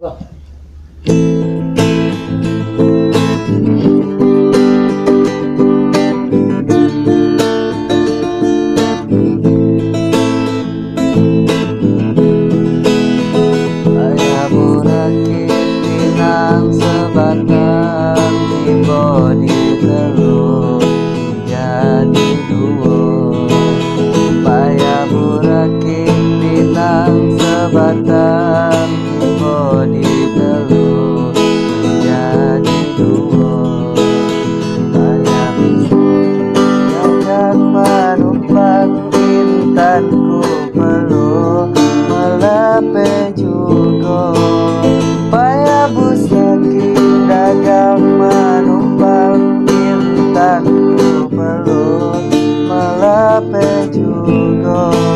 Ayah Saya kini kinang sebat To go.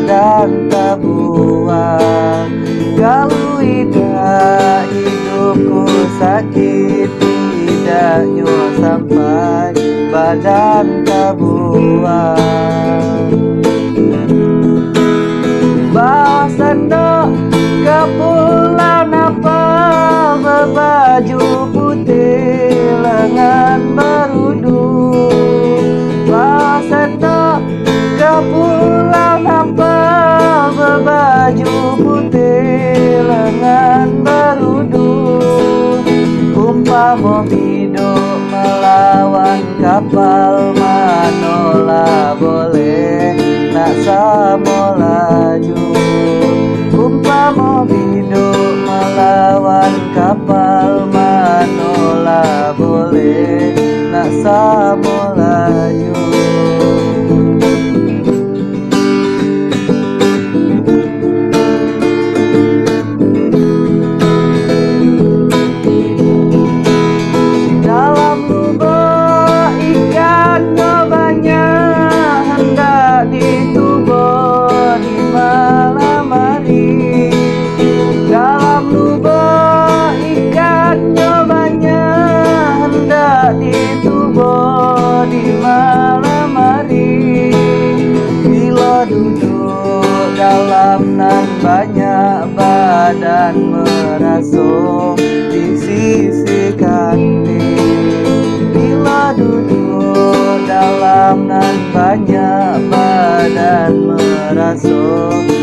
dan terbuang Galui dah hidupku sakit Tidak nyawa sampai badan buang. Mobido melawan kapal Manola boleh nak samo laju? Umpama Mobido melawan kapal Manola boleh nak samo laju? dan merasuk di sisi kami. Bila duduk dalam nan banyak badan merasuk